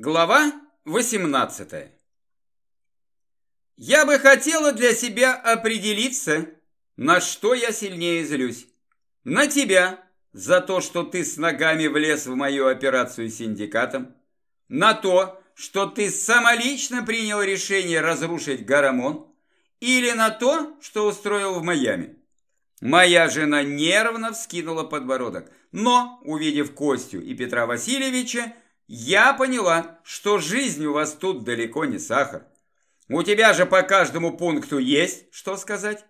Глава 18 Я бы хотела для себя определиться, на что я сильнее злюсь. На тебя, за то, что ты с ногами влез в мою операцию с синдикатом. На то, что ты самолично принял решение разрушить Гарамон. Или на то, что устроил в Майами. Моя жена нервно вскинула подбородок, но, увидев Костю и Петра Васильевича, я поняла, что жизнь у вас тут далеко не сахар. У тебя же по каждому пункту есть что сказать?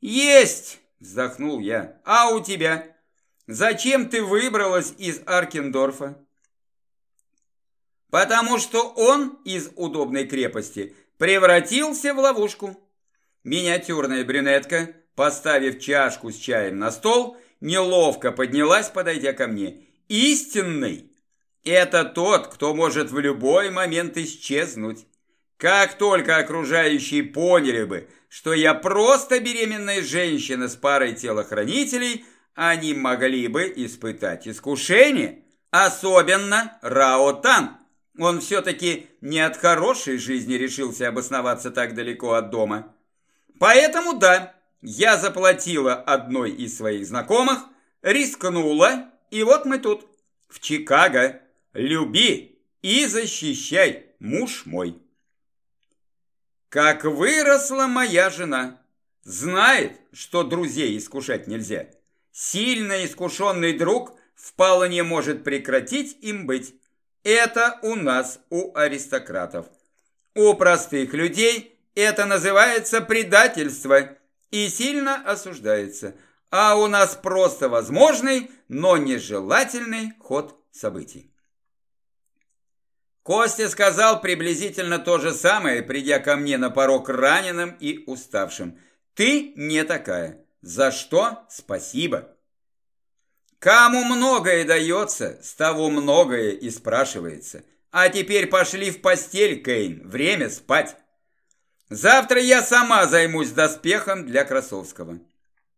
Есть, вздохнул я. А у тебя? Зачем ты выбралась из Аркендорфа? Потому что он из удобной крепости превратился в ловушку. Миниатюрная брюнетка, поставив чашку с чаем на стол, неловко поднялась, подойдя ко мне. Истинный это тот, кто может в любой момент исчезнуть. Как только окружающие поняли бы, что я просто беременная женщина с парой телохранителей, они могли бы испытать искушение. Особенно Рао Тан. Он все-таки не от хорошей жизни решился обосноваться так далеко от дома. Поэтому да, я заплатила одной из своих знакомых, рискнула, и вот мы тут, в Чикаго, Люби и защищай, муж мой. Как выросла моя жена. Знает, что друзей искушать нельзя. Сильно искушенный друг вполне может прекратить им быть. Это у нас, у аристократов. У простых людей это называется предательство и сильно осуждается. А у нас просто возможный, но нежелательный ход событий. Костя сказал приблизительно то же самое, придя ко мне на порог раненым и уставшим. «Ты не такая. За что? Спасибо». Кому многое дается, с того многое и спрашивается. А теперь пошли в постель, Кейн, время спать. Завтра я сама займусь доспехом для Красовского.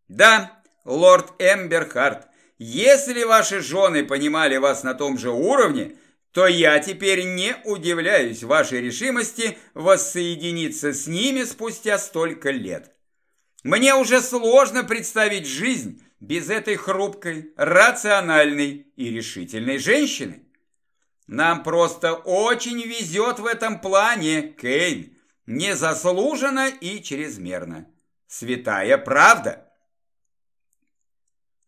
Да, лорд Эмберхарт, если ваши жены понимали вас на том же уровне, то я теперь не удивляюсь вашей решимости воссоединиться с ними спустя столько лет. Мне уже сложно представить жизнь без этой хрупкой, рациональной и решительной женщины. Нам просто очень везет в этом плане, Кейн, незаслуженно и чрезмерно. Святая правда.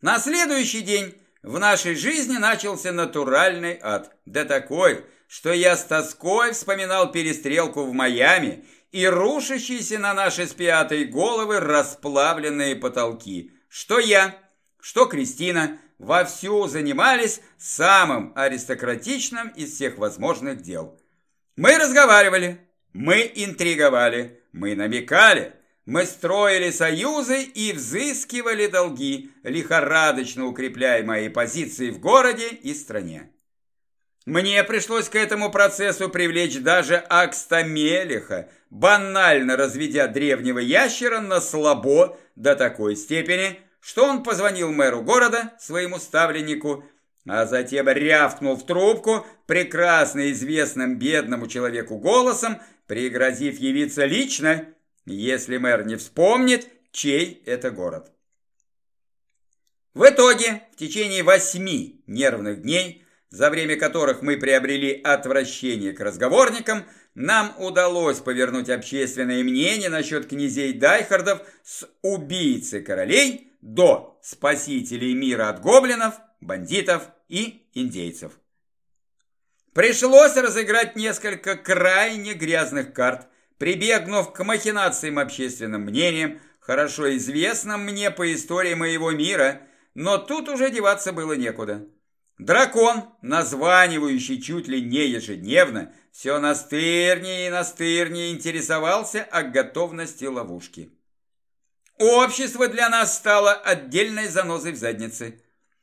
На следующий день в нашей жизни начался натуральный ад. Да такой, что я с тоской вспоминал перестрелку в Майами и рушащиеся на наши спятые головы расплавленные потолки. Что я, что Кристина вовсю занимались самым аристократичным из всех возможных дел. Мы разговаривали, мы интриговали, мы намекали, мы строили союзы и взыскивали долги, лихорадочно укрепляя мои позиции в городе и стране. Мне пришлось к этому процессу привлечь даже Акстамелиха, банально разведя древнего ящера на слабо до такой степени, что он позвонил мэру города, своему ставленнику, а затем рявкнул в трубку прекрасно известным бедному человеку голосом, пригрозив явиться лично если мэр не вспомнит, чей это город. В итоге, в течение восьми нервных дней, за время которых мы приобрели отвращение к разговорникам, нам удалось повернуть общественное мнение насчет князей Дайхардов с убийцы королей до спасителей мира от гоблинов, бандитов и индейцев. Пришлось разыграть несколько крайне грязных карт – Прибегнув к махинациям общественным мнением, хорошо известным мне по истории моего мира, но тут уже деваться было некуда. Дракон, названивающий чуть ли не ежедневно, все настырнее и настырнее интересовался о готовности ловушки. Общество для нас стало отдельной занозой в заднице.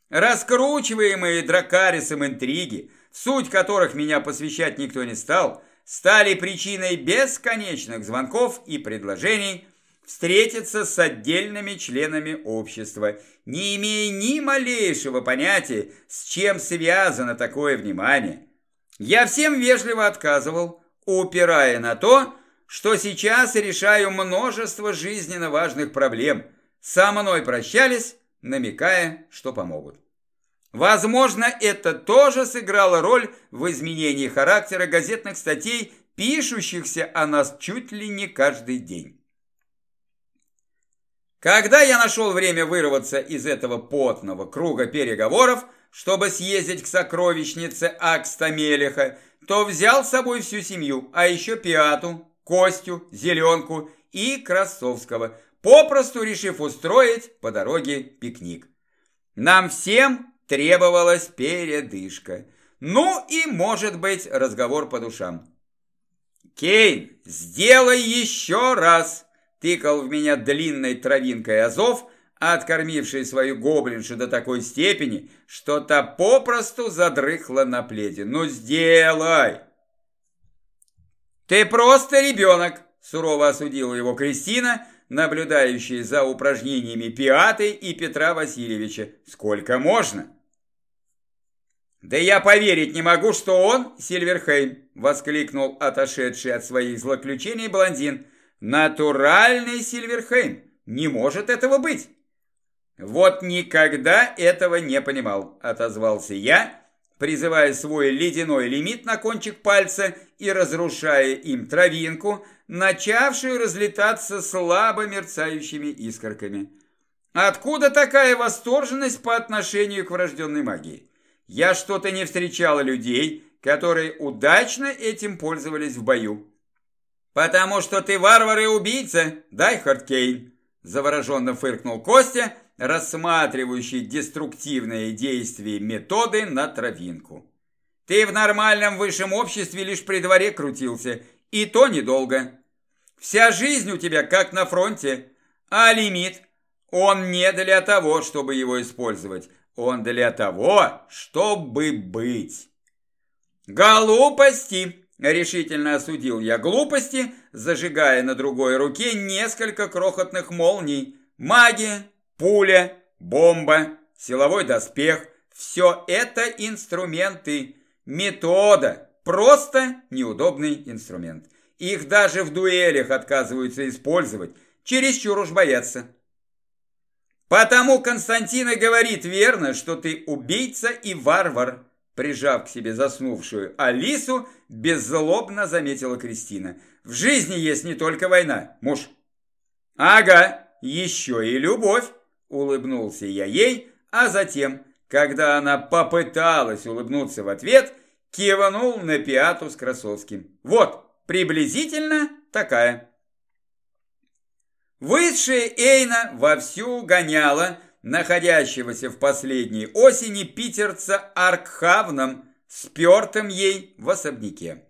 Раскручиваемые дракарисом интриги, суть которых меня посвящать никто не стал – стали причиной бесконечных звонков и предложений встретиться с отдельными членами общества, не имея ни малейшего понятия, с чем связано такое внимание. Я всем вежливо отказывал, упирая на то, что сейчас решаю множество жизненно важных проблем. Со мной прощались, намекая, что помогут. Возможно, это тоже сыграло роль в изменении характера газетных статей, пишущихся о нас чуть ли не каждый день. Когда я нашел время вырваться из этого потного круга переговоров, чтобы съездить к сокровищнице Акста Мелеха, то взял с собой всю семью, а еще Пиату, Костю, Зеленку и Красовского, попросту решив устроить по дороге пикник. Нам всем требовалась передышка. Ну и, может быть, разговор по душам. «Кейн, сделай еще раз!» Тыкал в меня длинной травинкой Азов, откормивший свою гоблиншу до такой степени, что та попросту задрыхла на пледе. «Ну сделай!» «Ты просто ребенок!» – сурово осудила его Кристина, наблюдающая за упражнениями Пиаты и Петра Васильевича. «Сколько можно?» «Да я поверить не могу, что он Сильверхейм!» – воскликнул отошедший от своих злоключений блондин. «Натуральный Сильверхейм! Не может этого быть!» «Вот никогда этого не понимал», – отозвался я, призывая свой ледяной лимит на кончик пальца и разрушая им травинку, начавшую разлетаться слабо мерцающими искорками. «Откуда такая восторженность по отношению к врожденной магии?» Я что-то не встречала людей, которые удачно этим пользовались в бою. «Потому что ты варвар и убийца, Дайхард Кейн!» Завороженно фыркнул Костя, рассматривающий деструктивные действия методы на травинку. «Ты в нормальном высшем обществе лишь при дворе крутился, и то недолго. Вся жизнь у тебя как на фронте, а лимит, он не для того, чтобы его использовать, он для того, чтобы быть. Глупости! Решительно осудил я глупости, зажигая на другой руке несколько крохотных молний. Магия, пуля, бомба, силовой доспех – все это инструменты. Метода – просто неудобный инструмент. Их даже в дуэлях отказываются использовать, чересчур уж боятся. «Потому Константин и говорит верно, что ты убийца и варвар», прижав к себе заснувшую Алису, беззлобно заметила Кристина. «В жизни есть не только война, муж». «Ага, еще и любовь», улыбнулся я ей, а затем, когда она попыталась улыбнуться в ответ, кивнул на пиату с Красовским. «Вот, приблизительно такая». Высшая Эйна вовсю гоняла находящегося в последней осени питерца Аркхавном, спертым ей в особняке.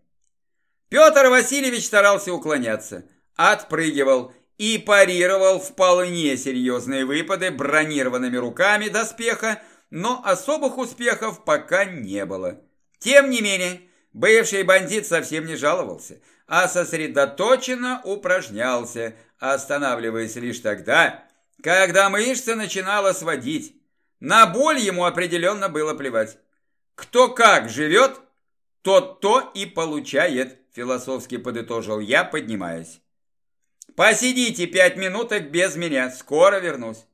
Петр Васильевич старался уклоняться, отпрыгивал и парировал вполне серьезные выпады бронированными руками доспеха, но особых успехов пока не было. Тем не менее, бывший бандит совсем не жаловался, а сосредоточенно упражнялся, останавливаясь лишь тогда, когда мышца начинала сводить. На боль ему определенно было плевать. Кто как живет, тот то и получает, философски подытожил я, поднимаясь. Посидите пять минуток без меня, скоро вернусь.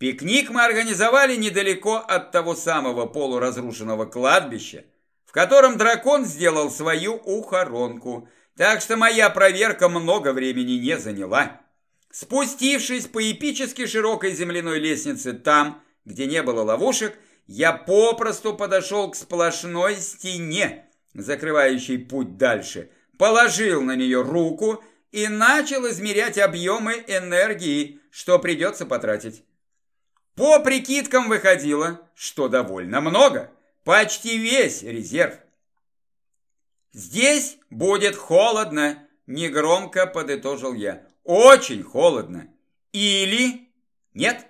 Пикник мы организовали недалеко от того самого полуразрушенного кладбища, в котором дракон сделал свою ухоронку – так что моя проверка много времени не заняла. Спустившись по эпически широкой земляной лестнице там, где не было ловушек, я попросту подошел к сплошной стене, закрывающей путь дальше, положил на нее руку и начал измерять объемы энергии, что придется потратить. По прикидкам выходило, что довольно много, почти весь резерв. «Здесь будет холодно», – негромко подытожил я. «Очень холодно. Или нет?»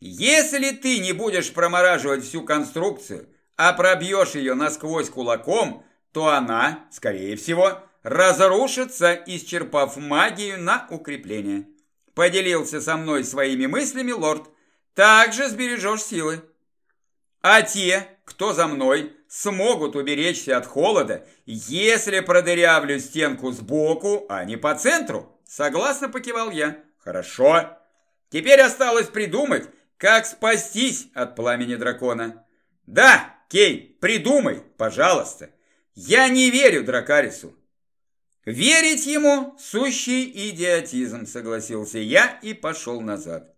«Если ты не будешь промораживать всю конструкцию, а пробьешь ее насквозь кулаком, то она, скорее всего, разрушится, исчерпав магию на укрепление». Поделился со мной своими мыслями лорд. «Также сбережешь силы». «А те, кто за мной, смогут уберечься от холода, если продырявлю стенку сбоку, а не по центру. Согласно покивал я. Хорошо. Теперь осталось придумать, как спастись от пламени дракона. Да, Кей, придумай, пожалуйста. Я не верю Дракарису. Верить ему – сущий идиотизм, согласился я и пошел назад.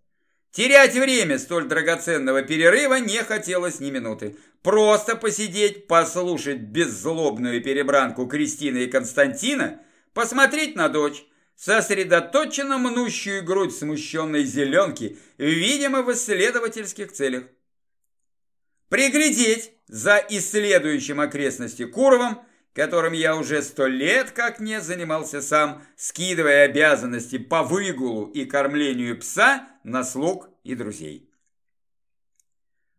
Терять время столь драгоценного перерыва не хотелось ни минуты. Просто посидеть, послушать беззлобную перебранку Кристины и Константина, посмотреть на дочь, сосредоточенно мнущую грудь смущенной зеленки, видимо, в исследовательских целях. Приглядеть за исследующим окрестности Куровым, которым я уже сто лет как не занимался сам, скидывая обязанности по выгулу и кормлению пса на слуг и друзей.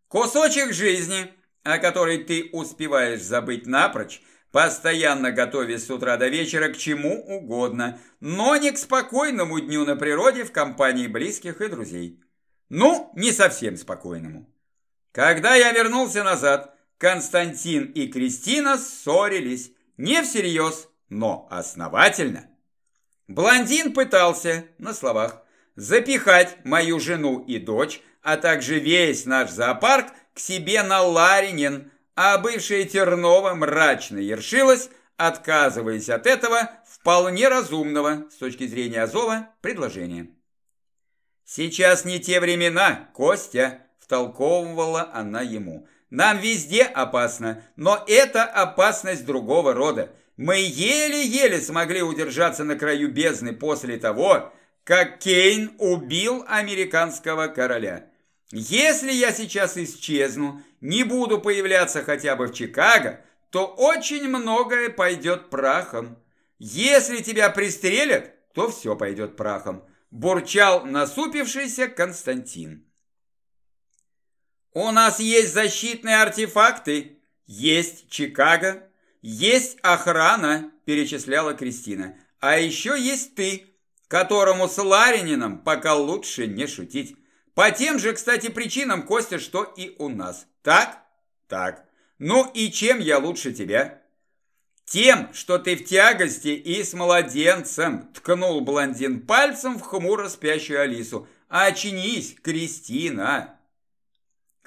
Кусочек жизни, о которой ты успеваешь забыть напрочь, постоянно готовясь с утра до вечера к чему угодно, но не к спокойному дню на природе в компании близких и друзей. Ну, не совсем спокойному. Когда я вернулся назад, Константин и Кристина ссорились, не всерьез, но основательно. Блондин пытался, на словах, запихать мою жену и дочь, а также весь наш зоопарк к себе на Ларинин, а бывшая Тернова мрачно ершилась, отказываясь от этого вполне разумного с точки зрения Азова предложения. «Сейчас не те времена, Костя», – втолковывала она ему. «Нам везде опасно, но это опасность другого рода. Мы еле-еле смогли удержаться на краю бездны после того, как Кейн убил американского короля. Если я сейчас исчезну, не буду появляться хотя бы в Чикаго, то очень многое пойдет прахом. Если тебя пристрелят, то все пойдет прахом, бурчал насупившийся Константин. У нас есть защитные артефакты, есть Чикаго, есть охрана, перечисляла Кристина. А еще есть ты, которому с Ларинином пока лучше не шутить. По тем же, кстати, причинам, Костя, что и у нас. Так? Так. Ну и чем я лучше тебя? Тем, что ты в тягости и с младенцем, ткнул блондин пальцем в хмуро спящую Алису. Очнись, Кристина.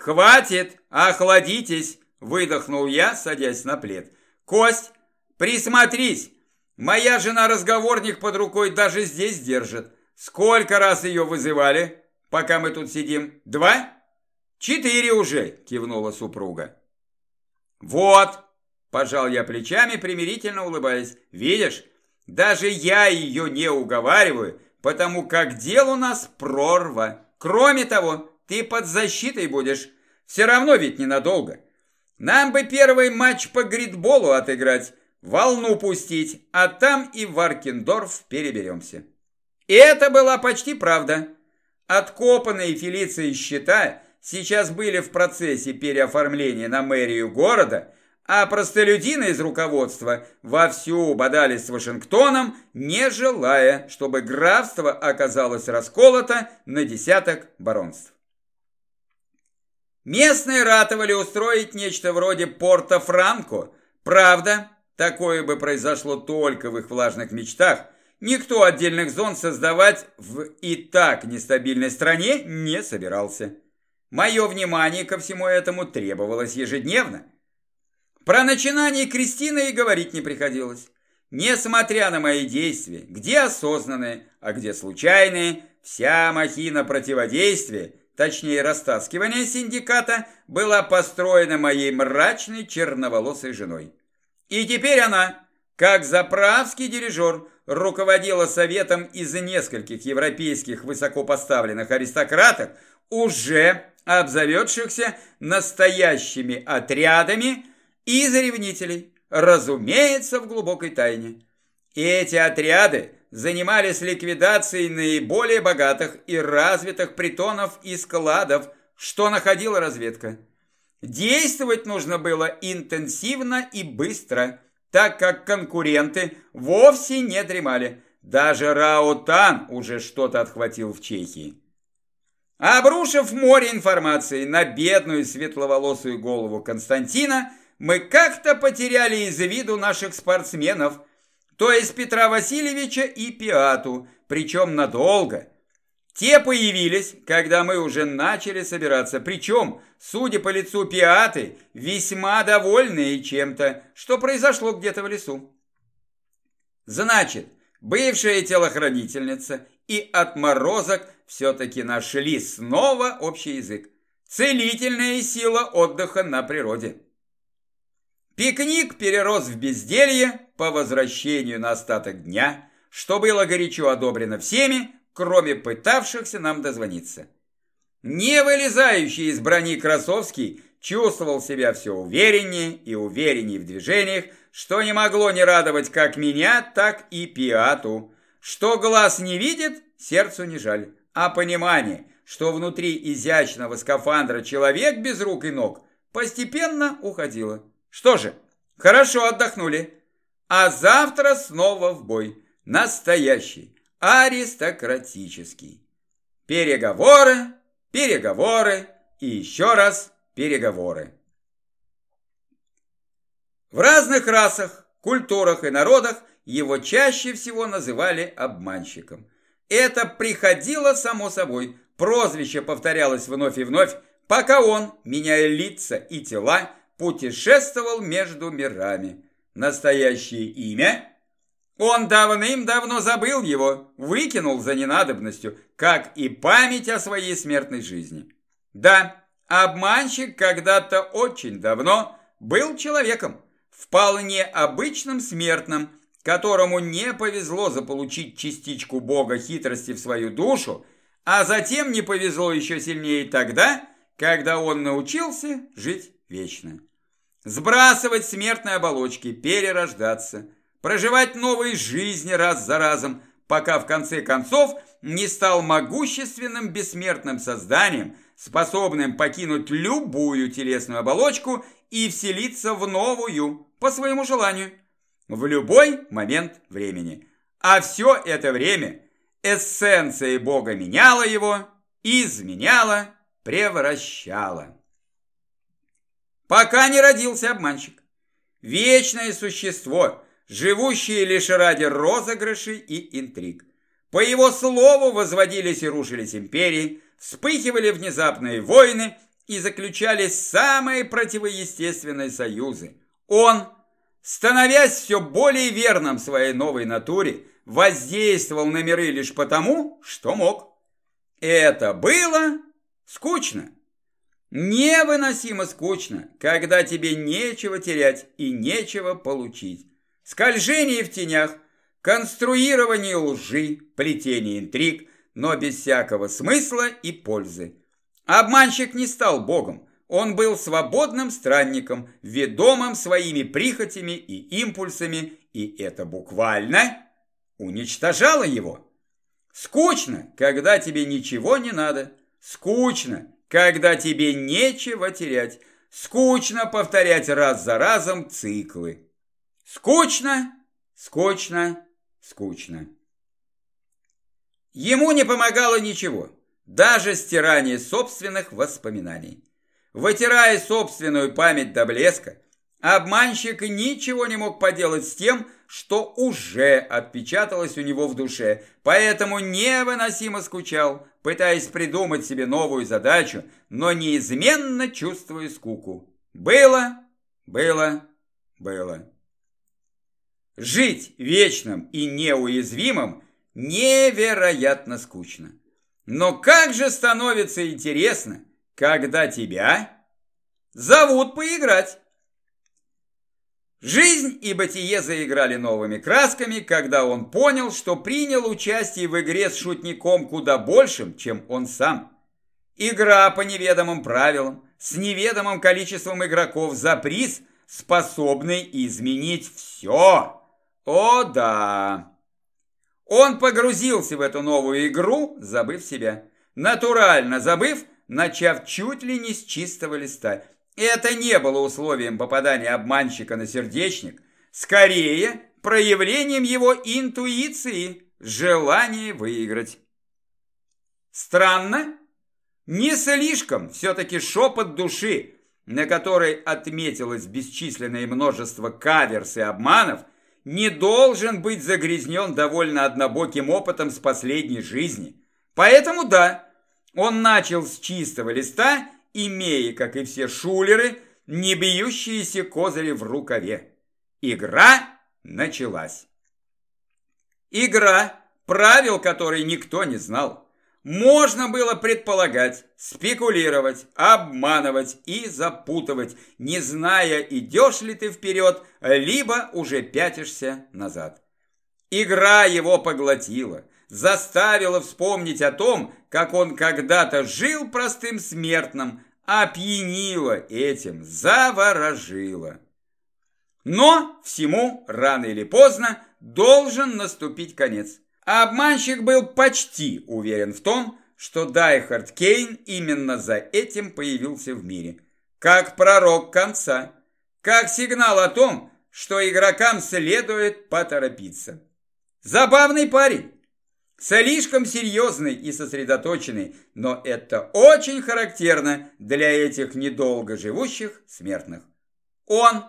Хватит, охладитесь, выдохнул я, садясь на плед. Кость, присмотрись, Моя жена разговорник под рукой даже здесь держит. Сколько раз ее вызывали, пока мы тут сидим? Два? Четыре уже, кивнула супруга. Вот, пожал я плечами, примирительно улыбаясь. Видишь, даже я ее не уговариваю, потому как дел у нас прорва. Кроме того, ты под защитой будешь. Все равно ведь ненадолго. Нам бы первый матч по гридболу отыграть, волну пустить, а там и в Аркендорф переберемся. И это была почти правда. Откопанные Фелиции счета сейчас были в процессе переоформления на мэрию города, а простолюдины из руководства вовсю бодались с Вашингтоном, не желая, чтобы графство оказалось расколото на десяток баронств. Местные ратовали устроить нечто вроде Порто-Франко, правда, Такое бы произошло только в их влажных мечтах. Никто отдельных зон создавать в и так нестабильной стране не собирался. Мое внимание ко всему этому требовалось ежедневно. Про начинание Кристины и говорить не приходилось. Несмотря на мои действия, где осознанные, а где случайные, вся махина противодействия, точнее растаскивания синдиката, была построена моей мрачной черноволосой женой. И теперь она, как заправский дирижер, руководила советом из нескольких европейских высокопоставленных аристократок, уже обзаведшихся настоящими отрядами из ревнителей, разумеется, в глубокой тайне. И эти отряды занимались ликвидацией наиболее богатых и развитых притонов и складов, что находила разведка. Действовать нужно было интенсивно и быстро, так как конкуренты вовсе не дремали. Даже Раутан уже что-то отхватил в Чехии. Обрушив море информации на бедную светловолосую голову Константина, мы как-то потеряли из виду наших спортсменов, то есть Петра Васильевича и Пиату, причем надолго. Те появились, когда мы уже начали собираться, причем, судя по лицу Пиаты, весьма довольные чем-то, что произошло где-то в лесу. Значит, бывшая телохранительница и отморозок все-таки нашли снова общий язык. Целительная сила отдыха на природе. Пикник перерос в безделье по возвращению на остаток дня, что было горячо одобрено всеми, кроме пытавшихся нам дозвониться. Не вылезающий из брони Красовский чувствовал себя все увереннее и увереннее в движениях, что не могло не радовать как меня, так и Пиату. Что глаз не видит, сердцу не жаль, а понимание, что внутри изящного скафандра человек без рук и ног, постепенно уходило. Что же, хорошо отдохнули, а завтра снова в бой, настоящий, аристократический. Переговоры, переговоры и еще раз переговоры. В разных расах, культурах и народах его чаще всего называли обманщиком. Это приходило само собой, прозвище повторялось вновь и вновь, пока он, меняя лица и тела, путешествовал между мирами. Настоящее имя? Он давным-давно забыл его, выкинул за ненадобностью, как и память о своей смертной жизни. Да, обманщик когда-то очень давно был человеком, вполне обычным смертным, которому не повезло заполучить частичку Бога хитрости в свою душу, а затем не повезло еще сильнее тогда, когда он научился жить вечно. Сбрасывать смертные оболочки, перерождаться, проживать новые жизни раз за разом, пока в конце концов не стал могущественным бессмертным созданием, способным покинуть любую телесную оболочку и вселиться в новую, по своему желанию, в любой момент времени. А все это время эссенция Бога меняла его, изменяла, превращала. Пока не родился обманщик. Вечное существо, живущее лишь ради розыгрышей и интриг. По его слову возводились и рушились империи, вспыхивали внезапные войны и заключались самые противоестественные союзы. Он, становясь все более верным своей новой натуре, воздействовал на миры лишь потому, что мог. Это было скучно. Невыносимо скучно, когда тебе нечего терять и нечего получить. Скольжение в тенях, конструирование лжи, плетение интриг, но без всякого смысла и пользы. Обманщик не стал богом, он был свободным странником, ведомым своими прихотями и импульсами, и это буквально уничтожало его. Скучно, когда тебе ничего не надо. Скучно, когда тебе нечего терять. Скучно повторять раз за разом циклы. Скучно, скучно, скучно. Ему не помогало ничего, даже стирание собственных воспоминаний. Вытирая собственную память до блеска, обманщик ничего не мог поделать с тем, что уже отпечаталось у него в душе, поэтому невыносимо скучал, пытаясь придумать себе новую задачу, но неизменно чувствуя скуку. Было, было, было. Жить вечным и неуязвимым невероятно скучно. Но как же становится интересно – когда тебя зовут поиграть. Жизнь и бытие заиграли новыми красками, когда он понял, что принял участие в игре с шутником куда большим, чем он сам. Игра по неведомым правилам, с неведомым количеством игроков за приз, способный изменить все. О да! Он погрузился в эту новую игру, забыв себя. Натурально забыв, начав чуть ли не с чистого листа. Это не было условием попадания обманщика на сердечник, скорее проявлением его интуиции, желания выиграть. Странно? Не слишком, все-таки шепот души, на которой отметилось бесчисленное множество каверс и обманов, не должен быть загрязнен довольно однобоким опытом с последней жизни. Поэтому да, он начал с чистого листа, имея, как и все шулеры, не бьющиеся козыри в рукаве. Игра началась. Игра, правил которой никто не знал. Можно было предполагать, спекулировать, обманывать и запутывать, не зная, идешь ли ты вперед, либо уже пятишься назад. Игра его поглотила, заставила вспомнить о том, как он когда-то жил простым смертным, опьянила этим, заворожила. Но всему рано или поздно должен наступить конец. Обманщик был почти уверен в том, что Дайхард Кейн именно за этим появился в мире. Как пророк конца. Как сигнал о том, что игрокам следует поторопиться. Забавный парень. Слишком серьезный и сосредоточенный, но это очень характерно для этих недолго живущих смертных. Он,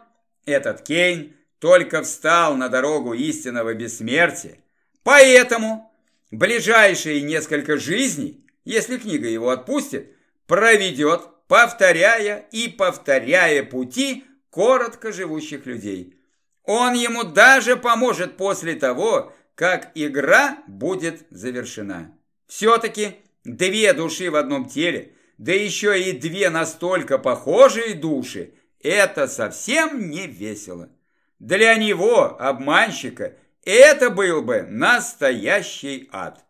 этот Кейн, только встал на дорогу истинного бессмертия, Поэтому ближайшие несколько жизней, если книга его отпустит, проведет, повторяя и повторяя пути коротко живущих людей. Он ему даже поможет после того, как игра будет завершена. Все-таки две души в одном теле, да еще и две настолько похожие души, это совсем не весело. Для него, обманщика, это был бы настоящий ад.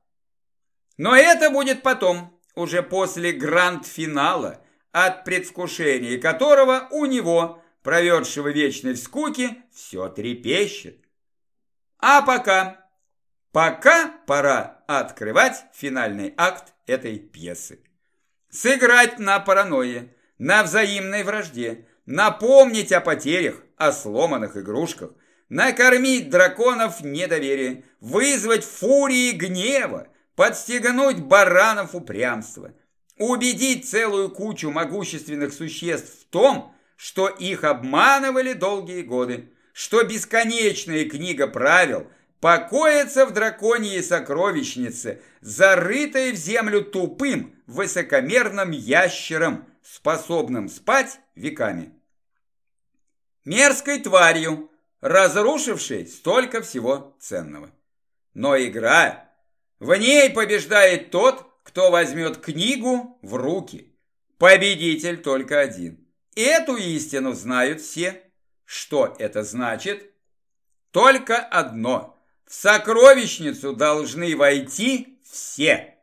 Но это будет потом, уже после гранд-финала, от предвкушения которого у него, проведшего вечной в скуке, все трепещет. А пока, пока пора открывать финальный акт этой пьесы. Сыграть на паранойе, на взаимной вражде, напомнить о потерях, о сломанных игрушках, накормить драконов недоверие, вызвать фурии гнева, подстегнуть баранов упрямства, убедить целую кучу могущественных существ в том, что их обманывали долгие годы, что бесконечная книга правил покоится в драконьей сокровищнице, зарытой в землю тупым, высокомерным ящером, способным спать веками. Мерзкой тварью, разрушивший столько всего ценного. Но игра, в ней побеждает тот, кто возьмет книгу в руки. Победитель только один. Эту истину знают все. Что это значит? Только одно. Сокровищницу должны войти все.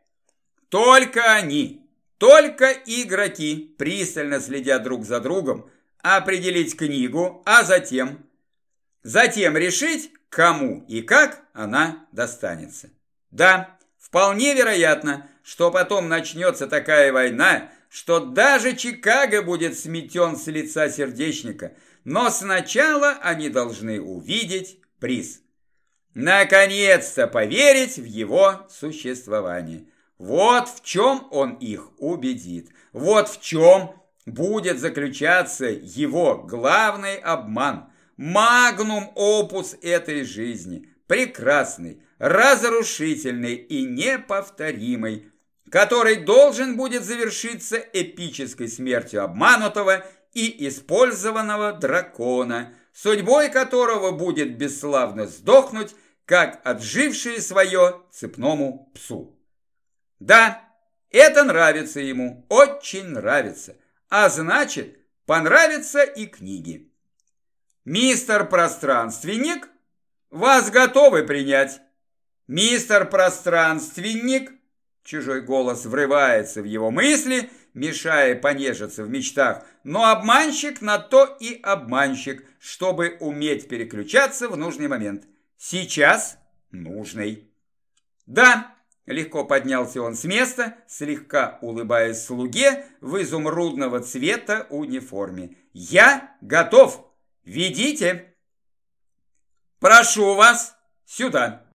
Только они, только игроки, пристально следя друг за другом, определить книгу, а затем Затем решить, кому и как она достанется. Да, вполне вероятно, что потом начнется такая война, что даже Чикаго будет сметен с лица сердечника, но сначала они должны увидеть приз. Наконец-то поверить в его существование. Вот в чем он их убедит. Вот в чем будет заключаться его главный обман – магнум опус этой жизни, прекрасный, разрушительный и неповторимый, который должен будет завершиться эпической смертью обманутого и использованного дракона, судьбой которого будет бесславно сдохнуть, как отжившее свое цепному псу. Да, это нравится ему, очень нравится, а значит, понравится и книги. «Мистер Пространственник, вас готовы принять?» «Мистер Пространственник!» Чужой голос врывается в его мысли, мешая понежиться в мечтах, но обманщик на то и обманщик, чтобы уметь переключаться в нужный момент. Сейчас нужный. «Да!» Легко поднялся он с места, слегка улыбаясь слуге в изумрудного цвета униформе. «Я готов!» Ведите. Прошу вас сюда.